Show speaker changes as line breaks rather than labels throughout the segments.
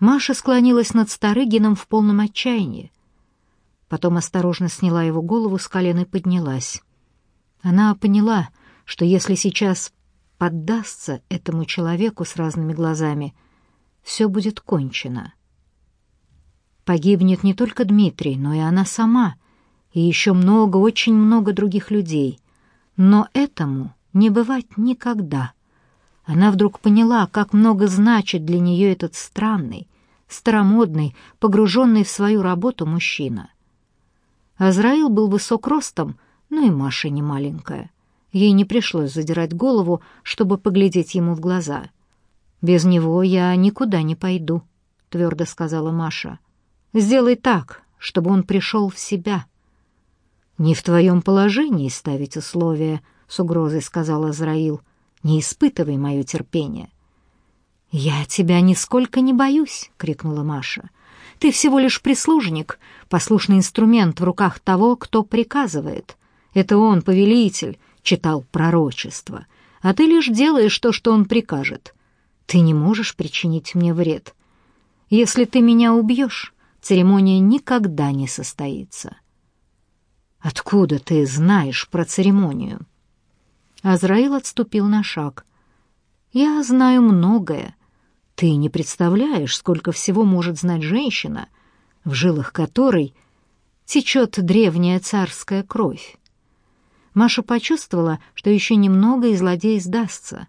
Маша склонилась над Старыгином в полном отчаянии. Потом осторожно сняла его голову с колен и поднялась. Она поняла, что если сейчас поддастся этому человеку с разными глазами, все будет кончено. Погибнет не только Дмитрий, но и она сама, и еще много, очень много других людей. Но этому не бывать никогда. Она вдруг поняла, как много значит для нее этот странный, старомодный, погруженный в свою работу мужчина. Азраил был высок ростом, но и Маша не маленькая. Ей не пришлось задирать голову, чтобы поглядеть ему в глаза. «Без него я никуда не пойду», — твердо сказала Маша. «Сделай так, чтобы он пришел в себя». «Не в твоем положении ставить условия», — с угрозой сказал Азраил. Не испытывай мое терпение». «Я тебя нисколько не боюсь!» — крикнула Маша. «Ты всего лишь прислужник, послушный инструмент в руках того, кто приказывает. Это он, повелитель, читал пророчество, а ты лишь делаешь то, что он прикажет. Ты не можешь причинить мне вред. Если ты меня убьешь, церемония никогда не состоится». «Откуда ты знаешь про церемонию?» Азраил отступил на шаг. «Я знаю многое. Ты не представляешь, сколько всего может знать женщина, в жилах которой течет древняя царская кровь. Маша почувствовала, что еще немного и злодей сдастся.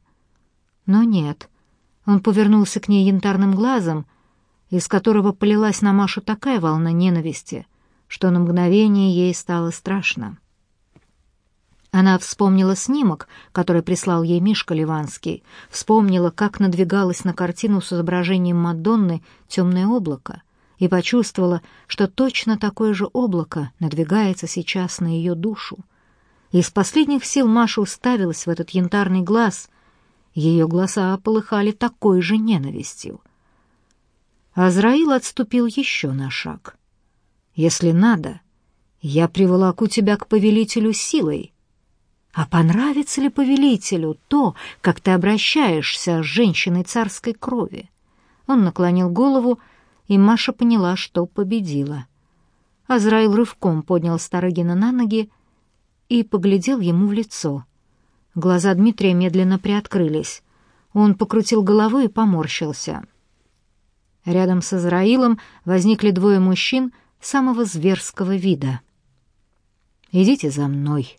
Но нет. Он повернулся к ней янтарным глазом, из которого полилась на Машу такая волна ненависти, что на мгновение ей стало страшно. Она вспомнила снимок, который прислал ей Мишка Ливанский, вспомнила, как надвигалось на картину с изображением Мадонны темное облако, и почувствовала, что точно такое же облако надвигается сейчас на ее душу. Из последних сил Маша уставилась в этот янтарный глаз. Ее глаза полыхали такой же ненавистью. Азраил отступил еще на шаг. «Если надо, я приволоку тебя к повелителю силой», а понравится ли повелителю то, как ты обращаешься с женщиной царской крови? Он наклонил голову, и Маша поняла, что победила. Азраил рывком поднял Старыгина на ноги и поглядел ему в лицо. Глаза Дмитрия медленно приоткрылись. Он покрутил головой и поморщился. Рядом с Азраилом возникли двое мужчин самого зверского вида. «Идите за мной», —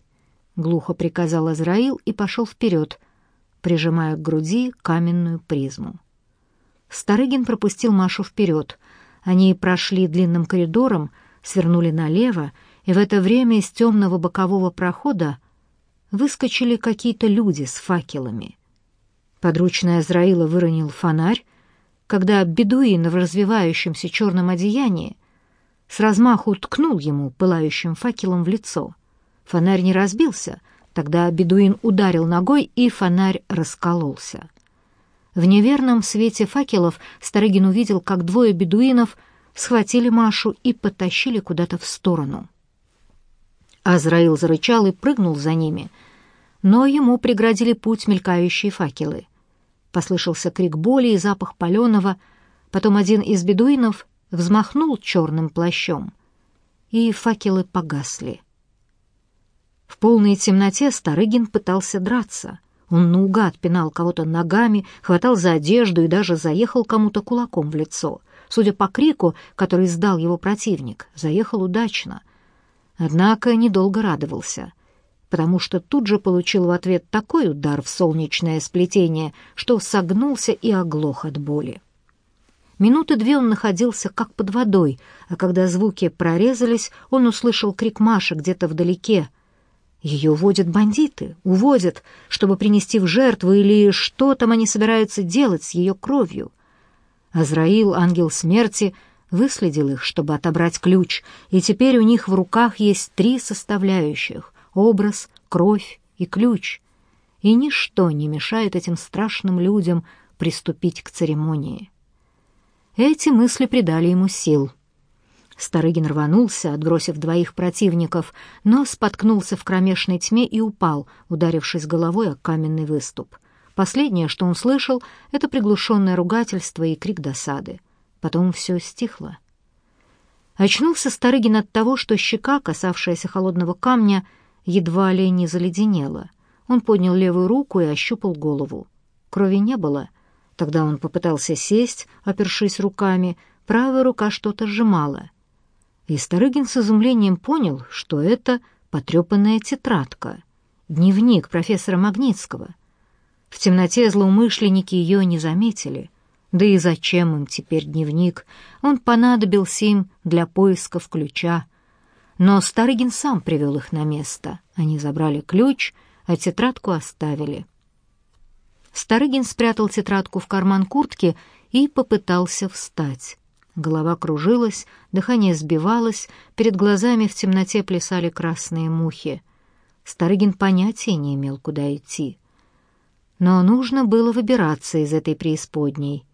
глухо приказал Азраил и пошел вперед, прижимая к груди каменную призму. Старыгин пропустил Машу вперед. Они прошли длинным коридором, свернули налево, и в это время из темного бокового прохода выскочили какие-то люди с факелами. Подручный Азраила выронил фонарь, когда бедуин в развивающемся черном одеянии с размаху ткнул ему пылающим факелом в лицо — Фонарь не разбился, тогда бедуин ударил ногой, и фонарь раскололся. В неверном свете факелов Старыгин увидел, как двое бедуинов схватили Машу и потащили куда-то в сторону. Азраил зарычал и прыгнул за ними, но ему преградили путь мелькающие факелы. Послышался крик боли и запах паленого, потом один из бедуинов взмахнул черным плащом, и факелы погасли. В полной темноте Старыгин пытался драться. Он наугад пинал кого-то ногами, хватал за одежду и даже заехал кому-то кулаком в лицо. Судя по крику, который издал его противник, заехал удачно. Однако недолго радовался, потому что тут же получил в ответ такой удар в солнечное сплетение, что согнулся и оглох от боли. Минуты две он находился как под водой, а когда звуки прорезались, он услышал крик Маши где-то вдалеке — ее уводят бандиты, уводят, чтобы принести в жертву, или что там они собираются делать с ее кровью. Азраил, ангел смерти, выследил их, чтобы отобрать ключ, и теперь у них в руках есть три составляющих — образ, кровь и ключ. И ничто не мешает этим страшным людям приступить к церемонии. Эти мысли придали ему сил — Старыгин рванулся, отбросив двоих противников, но споткнулся в кромешной тьме и упал, ударившись головой о каменный выступ. Последнее, что он слышал, — это приглушенное ругательство и крик досады. Потом все стихло. Очнулся Старыгин от того, что щека, касавшаяся холодного камня, едва ли не заледенела. Он поднял левую руку и ощупал голову. Крови не было. Тогда он попытался сесть, опершись руками. Правая рука что-то сжимала. И Старыгин с изумлением понял, что это потрепанная тетрадка, дневник профессора Магнитского. В темноте злоумышленники ее не заметили — да и зачем им теперь дневник? Он понадобился им для поисков ключа. Но Старыгин сам привел их на место. Они забрали ключ, а тетрадку оставили. Старыгин спрятал тетрадку в карман куртки и попытался встать. Голова кружилась, дыхание сбивалось, перед глазами в темноте плясали красные мухи. Старыгин понятия не имел, куда идти. Но нужно было выбираться из этой преисподней —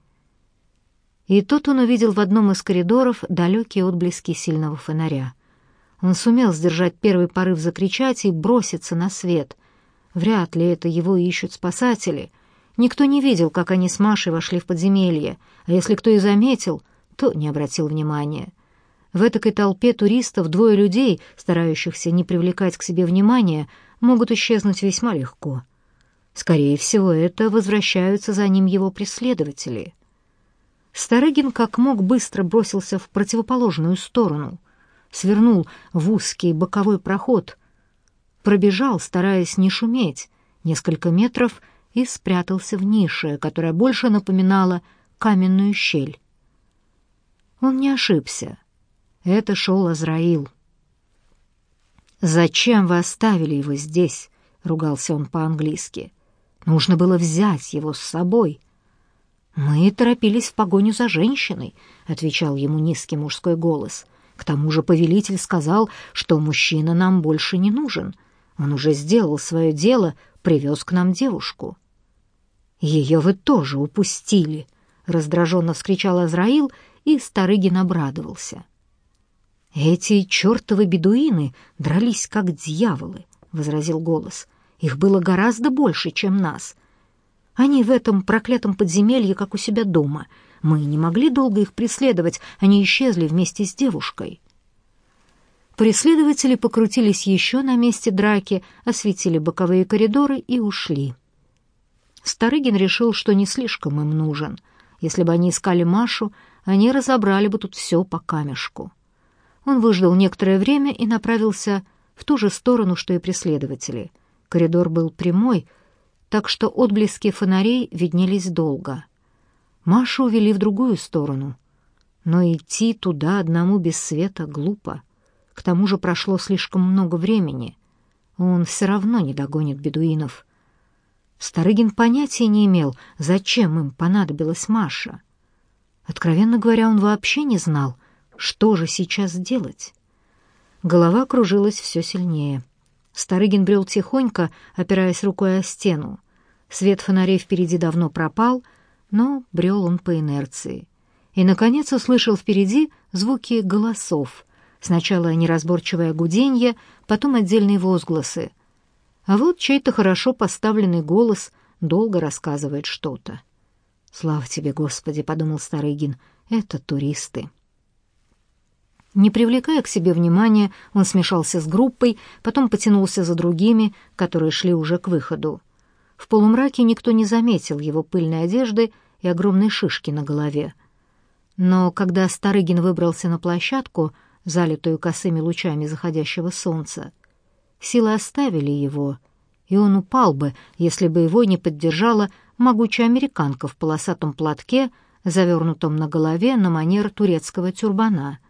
и тут он увидел в одном из коридоров далекие отблески сильного фонаря. Он сумел сдержать первый порыв закричать и броситься на свет. Вряд ли это его ищут спасатели. Никто не видел, как они с Машей вошли в подземелье, а если кто и заметил, то не обратил внимания. В этой толпе туристов двое людей, старающихся не привлекать к себе внимания, могут исчезнуть весьма легко. Скорее всего, это возвращаются за ним его преследователи. Старыгин как мог быстро бросился в противоположную сторону, свернул в узкий боковой проход, пробежал, стараясь не шуметь, несколько метров и спрятался в нише, которая больше напоминала каменную щель. Он не ошибся. Это шел Азраил. «Зачем вы оставили его здесь?» — ругался он по-английски. «Нужно было взять его с собой». «Мы торопились в погоню за женщиной», — отвечал ему низкий мужской голос. «К тому же повелитель сказал, что мужчина нам больше не нужен. Он уже сделал свое дело, привез к нам девушку». «Ее вы тоже упустили», — раздраженно вскричал Азраил, и Старыгин обрадовался. «Эти чертовы бедуины дрались как дьяволы», — возразил голос. «Их было гораздо больше, чем нас». Они в этом проклятом подземелье, как у себя дома. Мы не могли долго их преследовать, они исчезли вместе с девушкой. Преследователи покрутились еще на месте драки, осветили боковые коридоры и ушли. Старыгин решил, что не слишком им нужен. Если бы они искали Машу, они разобрали бы тут все по камешку. Он выждал некоторое время и направился в ту же сторону, что и преследователи. Коридор был прямой, так что отблески фонарей виднелись долго. Машу увели в другую сторону, но идти туда одному без света глупо. К тому же прошло слишком много времени. Он все равно не догонит бедуинов. Старыгин понятия не имел, зачем им понадобилась Маша. Откровенно говоря, он вообще не знал, что же сейчас делать. Голова кружилась все сильнее — Старыгин брел тихонько, опираясь рукой о стену. Свет фонарей впереди давно пропал, но брел он по инерции. И, наконец, услышал впереди звуки голосов. Сначала неразборчивое гуденье, потом отдельные возгласы. А вот чей-то хорошо поставленный голос долго рассказывает что-то. «Слава тебе, Господи!» — подумал Старыгин. «Это туристы». Не привлекая к себе внимания, он смешался с группой, потом потянулся за другими, которые шли уже к выходу. В полумраке никто не заметил его пыльной одежды и огромной шишки на голове. Но когда Старыгин выбрался на площадку, залитую косыми лучами заходящего солнца, силы оставили его, и он упал бы, если бы его не поддержала могучая американка в полосатом платке, завернутом на голове на манер турецкого тюрбана —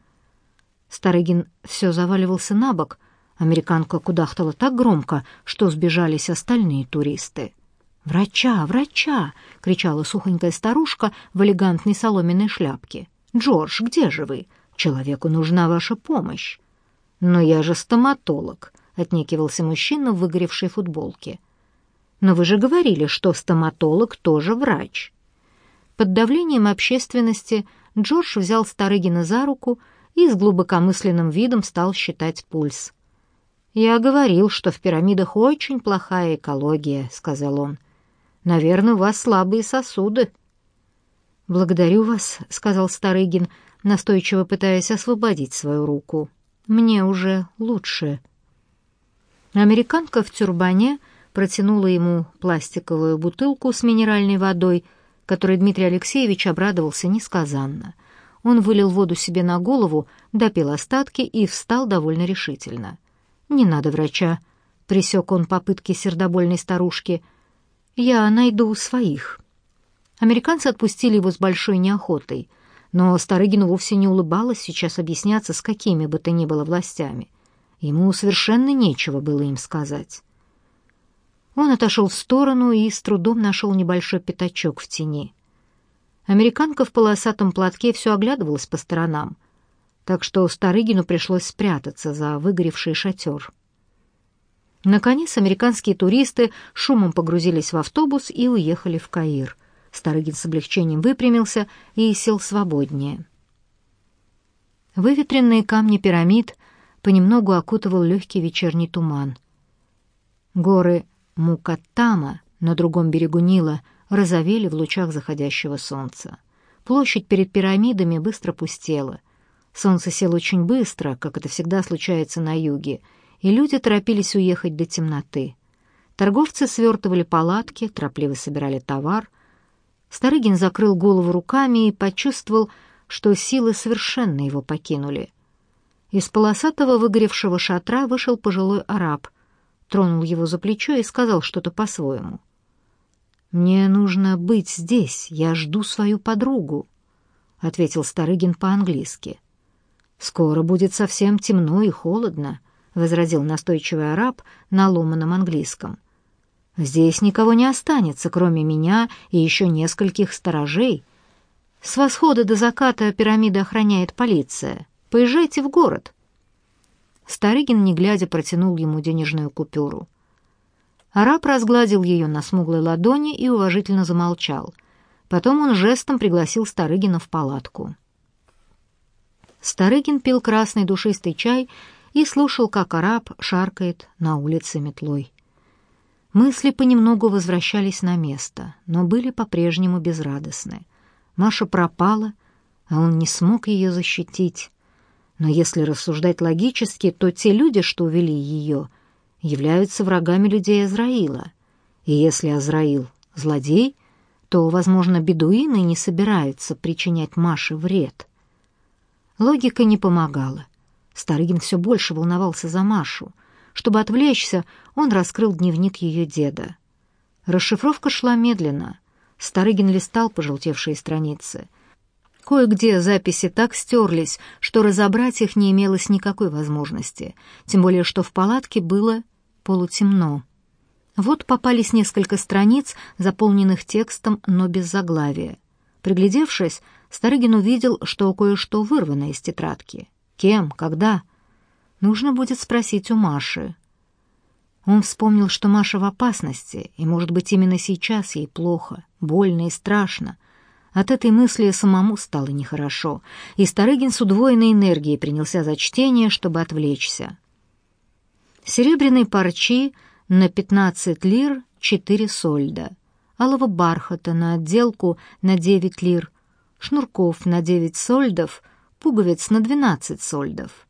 Старыгин все заваливался на бок. Американка кудахтала так громко, что сбежались остальные туристы. «Врача! Врача!» — кричала сухонькая старушка в элегантной соломенной шляпке. «Джордж, где же вы? Человеку нужна ваша помощь». «Но я же стоматолог», — отнекивался мужчина в выгоревшей футболке. «Но вы же говорили, что стоматолог тоже врач». Под давлением общественности Джордж взял Старыгина за руку и с глубокомысленным видом стал считать пульс. «Я говорил, что в пирамидах очень плохая экология», — сказал он. «Наверное, у вас слабые сосуды». «Благодарю вас», — сказал Старыгин, настойчиво пытаясь освободить свою руку. «Мне уже лучше». Американка в тюрбане протянула ему пластиковую бутылку с минеральной водой, которой Дмитрий Алексеевич обрадовался несказанно. Он вылил воду себе на голову, допил остатки и встал довольно решительно. «Не надо врача», — присек он попытки сердобольной старушки. «Я найду своих». Американцы отпустили его с большой неохотой, но Старыгину вовсе не улыбалось сейчас объясняться с какими бы то ни было властями. Ему совершенно нечего было им сказать. Он отошел в сторону и с трудом нашел небольшой пятачок в тени. Американка в полосатом платке все оглядывалась по сторонам, так что Старыгину пришлось спрятаться за выгоревший шатер. Наконец американские туристы шумом погрузились в автобус и уехали в Каир. Старыгин с облегчением выпрямился и сел свободнее. Выветренные камни пирамид понемногу окутывал легкий вечерний туман. Горы Мукаттама на другом берегу Нила розовели в лучах заходящего солнца. Площадь перед пирамидами быстро пустела. Солнце село очень быстро, как это всегда случается на юге, и люди торопились уехать до темноты. Торговцы свертывали палатки, торопливо собирали товар. Старыгин закрыл голову руками и почувствовал, что силы совершенно его покинули. Из полосатого выгоревшего шатра вышел пожилой араб, тронул его за плечо и сказал что-то по-своему. «Мне нужно быть здесь, я жду свою подругу», — ответил Старыгин по-английски. «Скоро будет совсем темно и холодно», — возразил настойчивый араб на ломаном английском. «Здесь никого не останется, кроме меня и еще нескольких сторожей. С восхода до заката пирамиды охраняет полиция. Поезжайте в город». Старыгин, не глядя, протянул ему денежную купюру. Араб разгладил ее на смуглой ладони и уважительно замолчал. Потом он жестом пригласил Старыгина в палатку. Старыгин пил красный душистый чай и слушал, как араб шаркает на улице метлой. Мысли понемногу возвращались на место, но были по-прежнему безрадостны. Маша пропала, а он не смог ее защитить. Но если рассуждать логически, то те люди, что увели ее, являются врагами людей Азраила. И если Азраил — злодей, то, возможно, бедуины не собираются причинять Маше вред. Логика не помогала. Старыгин все больше волновался за Машу. Чтобы отвлечься, он раскрыл дневник ее деда. Расшифровка шла медленно. Старыгин листал пожелтевшие страницы. Кое-где записи так стерлись, что разобрать их не имелось никакой возможности, тем более что в палатке было полутемно. Вот попались несколько страниц, заполненных текстом, но без заглавия. Приглядевшись, Старыгин увидел, что кое-что вырвано из тетрадки. Кем? Когда? Нужно будет спросить у Маши. Он вспомнил, что Маша в опасности, и, может быть, именно сейчас ей плохо, больно и страшно, от этой мысли самому стало нехорошо, и Старыгин с удвоенной энергией принялся за чтение, чтобы отвлечься. Серебряной парчи на 15 лир 4 сольда, алого бархата на отделку на 9 лир, шнурков на 9 сольдов, пуговиц на 12 сольдов.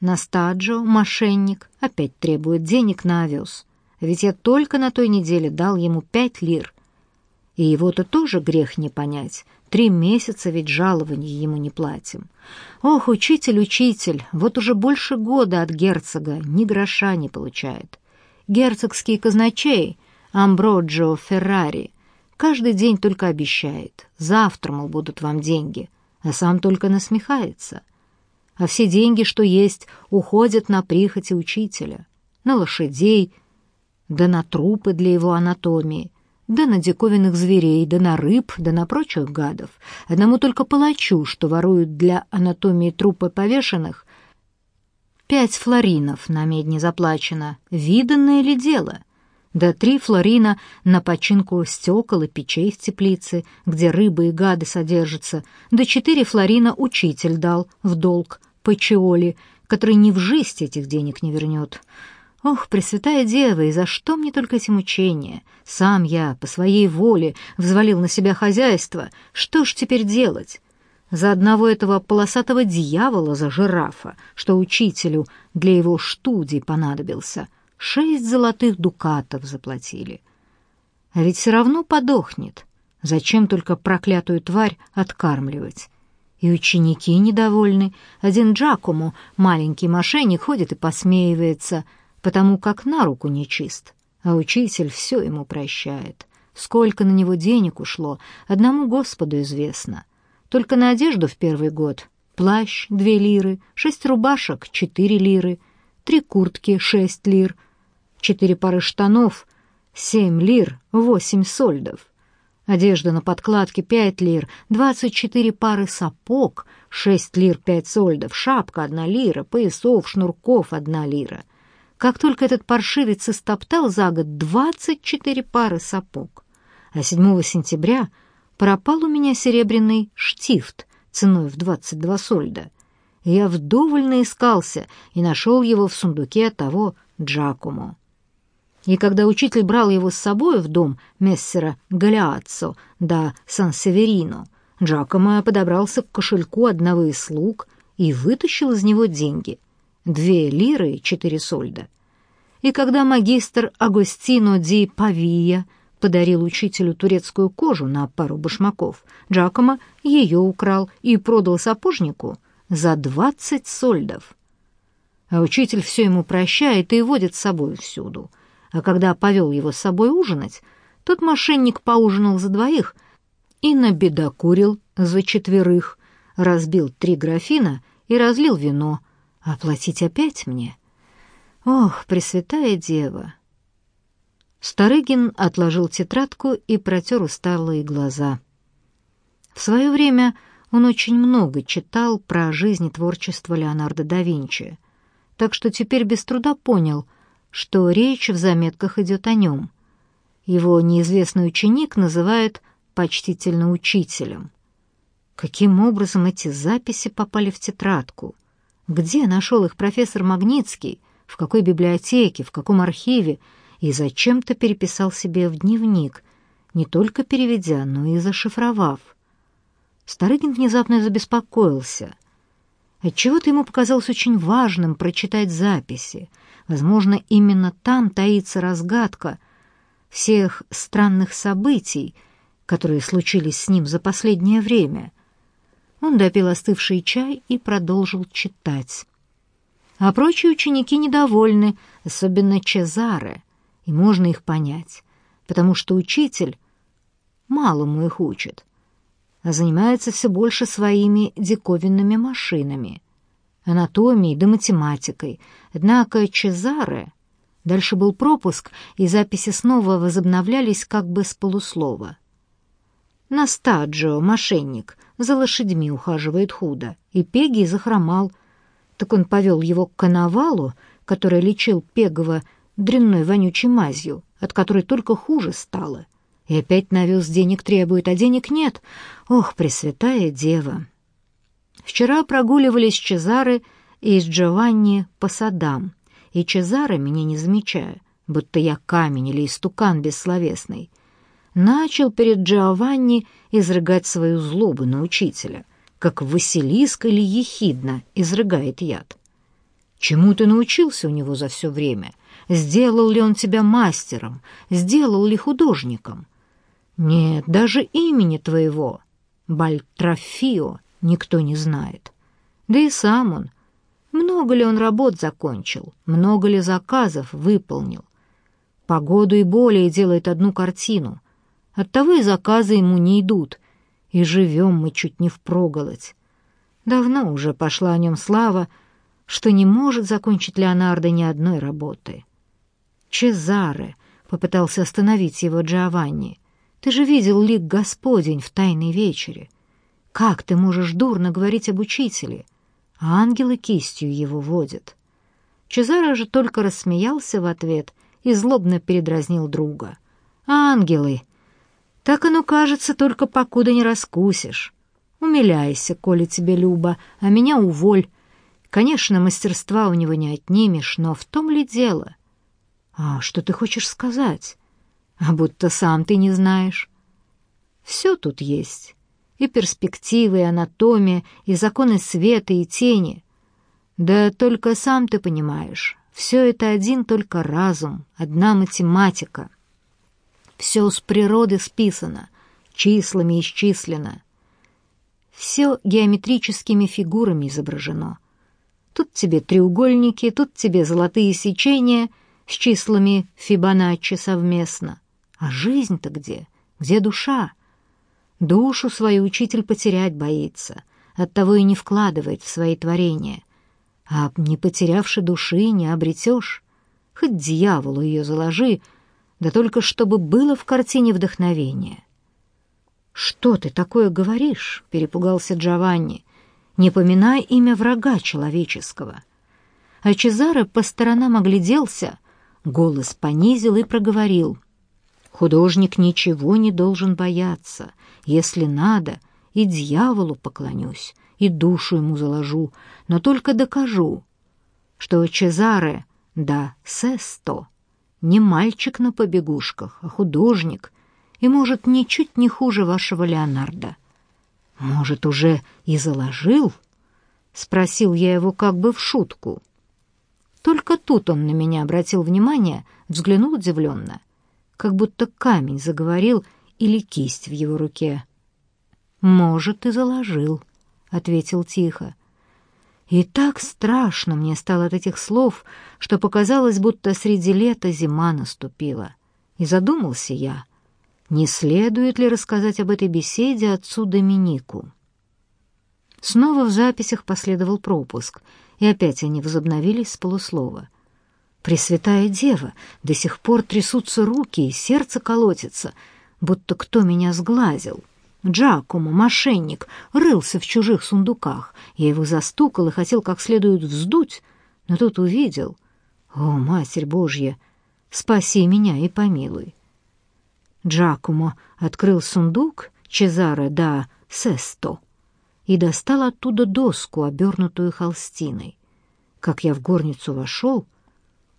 Настаджо, мошенник, опять требует денег на овес, ведь я только на той неделе дал ему 5 лир — и его-то тоже грех не понять. Три месяца ведь жалований ему не платим. Ох, учитель, учитель, вот уже больше года от герцога ни гроша не получает. Герцогский казначей Амброджо Феррари каждый день только обещает. Завтра, мол, будут вам деньги, а сам только насмехается. А все деньги, что есть, уходят на прихоти учителя, на лошадей, да на трупы для его анатомии — да на диковинных зверей, да на рыб, да на прочих гадов. Одному только палачу, что воруют для анатомии трупы повешенных, пять флоринов на медне заплачено. Виданное ли дело? Да три флорина на починку стекол и печей в теплице, где рыбы и гады содержатся, да четыре флорина учитель дал в долг по Чиоли, который ни в жизнь этих денег не вернет. Ох, Пресвятая Дева, и за что мне только эти мучения? Сам я, по своей воле, взвалил на себя хозяйство. Что ж теперь делать? За одного этого полосатого дьявола, за жирафа, что учителю для его студий понадобился, шесть золотых дукатов заплатили. А ведь все равно подохнет. Зачем только проклятую тварь откармливать? И ученики недовольны. Один Джакому, маленький мошенник, ходит и посмеивается — потому как на руку нечист, а учитель все ему прощает. Сколько на него денег ушло, одному Господу известно. Только на одежду в первый год плащ — две лиры, шесть рубашек — четыре лиры, три куртки — шесть лир, четыре пары штанов — семь лир, восемь сольдов. Одежда на подкладке — пять лир, двадцать четыре пары сапог — шесть лир пять сольдов, шапка — одна лира, поясов, шнурков — одна лира. Как только этот паршивец истоптал за год 24 пары сапог, а 7 сентября пропал у меня серебряный штифт ценой в 22 сольда. Я вдоволь наискался и нашел его в сундуке того Джакумо. И когда учитель брал его с собой в дом мессера Галиаццо да Сан-Северино, Джакомо подобрался к кошельку одного из слуг и вытащил из него деньги — две лиры и четыре сольда. И когда магистр Агостино ди Павия подарил учителю турецкую кожу на пару башмаков, Джакомо ее украл и продал сапожнику за двадцать сольдов. А учитель все ему прощает и водит с собой всюду. А когда повел его с собой ужинать, тот мошенник поужинал за двоих и набедокурил за четверых, разбил три графина и разлил вино — а платить опять мне? Ох, Пресвятая Дева! Старыгин отложил тетрадку и протер усталые глаза. В свое время он очень много читал про жизнь и творчество Леонардо да Винчи, так что теперь без труда понял, что речь в заметках идет о нем. Его неизвестный ученик называет почтительно учителем. Каким образом эти записи попали в тетрадку? Где нашел их профессор Магнитский, в какой библиотеке, в каком архиве, и зачем-то переписал себе в дневник, не только переведя, но и зашифровав. Старыгин внезапно забеспокоился. Отчего-то ему показалось очень важным прочитать записи. Возможно, именно там таится разгадка всех странных событий, которые случились с ним за последнее время — он допил остывший чай и продолжил читать. А прочие ученики недовольны, особенно Чезаре, и можно их понять, потому что учитель малому их учит, а занимается все больше своими диковинными машинами, анатомией да математикой. Однако Чезаре... Дальше был пропуск, и записи снова возобновлялись как бы с полуслова. Настаджио, мошенник, за лошадьми ухаживает худо, и Пеги захромал. Так он повел его к коновалу, который лечил Пегова дрянной вонючей мазью, от которой только хуже стало. И опять навез денег требует, а денег нет. Ох, Пресвятая Дева! Вчера прогуливались Чезары и с Джованни по садам, и Чезаре, меня не замечая, будто я камень или истукан бессловесный, начал перед Джованни изрыгать свою злобу на учителя, как Василиск или Ехидна изрыгает яд. Чему ты научился у него за все время? Сделал ли он тебя мастером? Сделал ли художником? Нет, даже имени твоего, Бальтрофио, никто не знает. Да и сам он. Много ли он работ закончил? Много ли заказов выполнил? Погоду и более делает одну картину — Оттого и заказы ему не идут, и живем мы чуть не впроголодь. Давно уже пошла о нем слава, что не может закончить Леонардо ни одной работы. Чезаре попытался остановить его Джованни. Ты же видел лик Господень в тайной вечере. Как ты можешь дурно говорить об учителе? А ангелы кистью его водят. Чезаре же только рассмеялся в ответ и злобно передразнил друга. «Ангелы!» Так оно кажется, только покуда не раскусишь. Умиляйся, коли тебе любо, а меня уволь. Конечно, мастерства у него не отнимешь, но в том ли дело? «А что ты хочешь сказать? А будто сам ты не знаешь». «Все тут есть. И перспективы, и анатомия, и законы света, и тени. Да только сам ты понимаешь, все это один только разум, одна математика. Все с природы списано, числами исчислено. Все геометрическими фигурами изображено. Тут тебе треугольники, тут тебе золотые сечения с числами Фибоначчи совместно. А жизнь-то где? Где душа? Душу свою учитель потерять боится, оттого и не вкладывает в свои творения. А не потерявши души, не обретешь. Хоть дьяволу ее заложи, да только чтобы было в картине вдохновение. «Что ты такое говоришь?» — перепугался Джованни. «Не поминай имя врага человеческого». А Чезаро по сторонам огляделся, голос понизил и проговорил. «Художник ничего не должен бояться. Если надо, и дьяволу поклонюсь, и душу ему заложу, но только докажу, что Чезаре да Сесто не мальчик на побегушках, а художник, и, может, ничуть не хуже вашего Леонардо. Может, уже и заложил? Спросил я его как бы в шутку. Только тут он на меня обратил внимание, взглянул удивленно, как будто камень заговорил или кисть в его руке. «Может, и заложил», — ответил тихо. И так страшно мне стало от этих слов, что показалось, будто среди лета зима наступила. И задумался я, не следует ли рассказать об этой беседе отцу Доминику. Снова в записях последовал пропуск, и опять они возобновились с полуслова. «Пресвятая Дева, до сих пор трясутся руки, и сердце колотится, будто кто меня сглазил». Джакомо, мошенник, рылся в чужих сундуках. Я его застукал и хотел как следует вздуть, но тут увидел. О, Матерь Божья, спаси меня и помилуй. Джакомо открыл сундук Чезаре да Сесто и достал оттуда доску, обернутую холстиной. Как я в горницу вошел,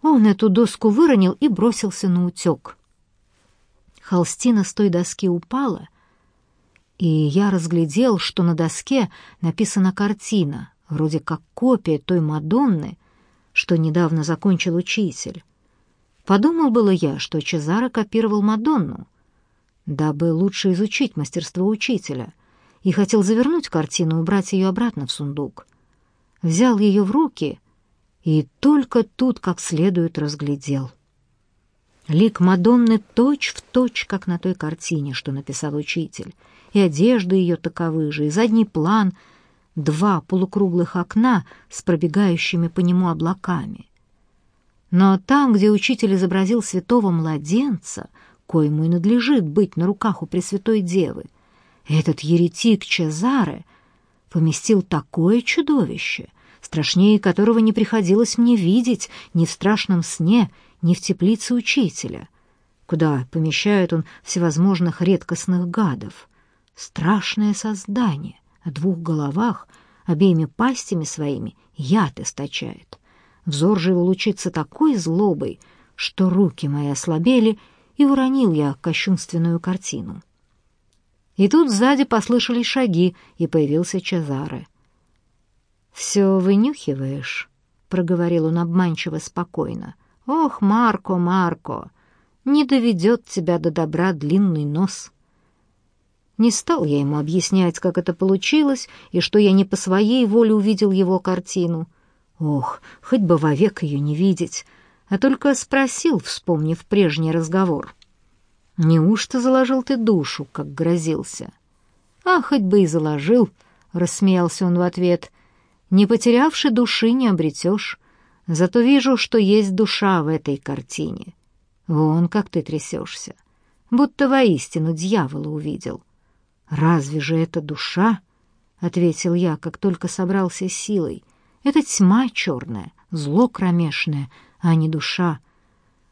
он эту доску выронил и бросился на утек. Холстина с той доски упала, и я разглядел, что на доске написана картина, вроде как копия той Мадонны, что недавно закончил учитель. Подумал было я, что Чезаро копировал Мадонну, дабы лучше изучить мастерство учителя, и хотел завернуть картину и убрать ее обратно в сундук. Взял ее в руки и только тут как следует разглядел. Лик Мадонны точь в точь, как на той картине, что написал учитель, и одежда ее таковы же, и задний план, два полукруглых окна с пробегающими по нему облаками. Но там, где учитель изобразил святого младенца, коему и надлежит быть на руках у Пресвятой Девы, этот еретик Чезаре поместил такое чудовище, страшнее которого не приходилось мне видеть ни в страшном сне, ни в теплице учителя, куда помещает он всевозможных редкостных гадов. Страшное создание о двух головах, обеими пастями своими яд источает. Взор же его лучится такой злобой, что руки мои ослабели, и уронил я кощунственную картину. И тут сзади послышались шаги, и появился Чезаре. «Все вынюхиваешь?» — проговорил он обманчиво спокойно. «Ох, Марко, Марко, не доведет тебя до добра длинный нос». Не стал я ему объяснять, как это получилось, и что я не по своей воле увидел его картину. Ох, хоть бы вовек ее не видеть, а только спросил, вспомнив прежний разговор. «Неужто заложил ты душу, как грозился?» «А, хоть бы и заложил», — рассмеялся он в ответ. «Не потерявши души, не обретешь. Зато вижу, что есть душа в этой картине. Вон как ты трясешься, будто воистину дьявола увидел». «Разве же это душа?» — ответил я, как только собрался силой. «Это тьма черная, зло кромешное, а не душа.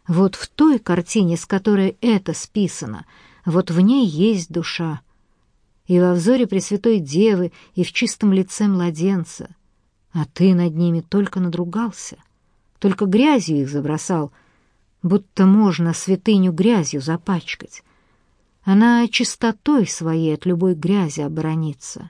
Вот в той картине, с которой это списано, вот в ней есть душа. И во взоре Пресвятой Девы, и в чистом лице младенца. А ты над ними только надругался, только грязью их забросал. будто можно святыню грязью запачкать. Она чистотой своей от любой грязи оборонится.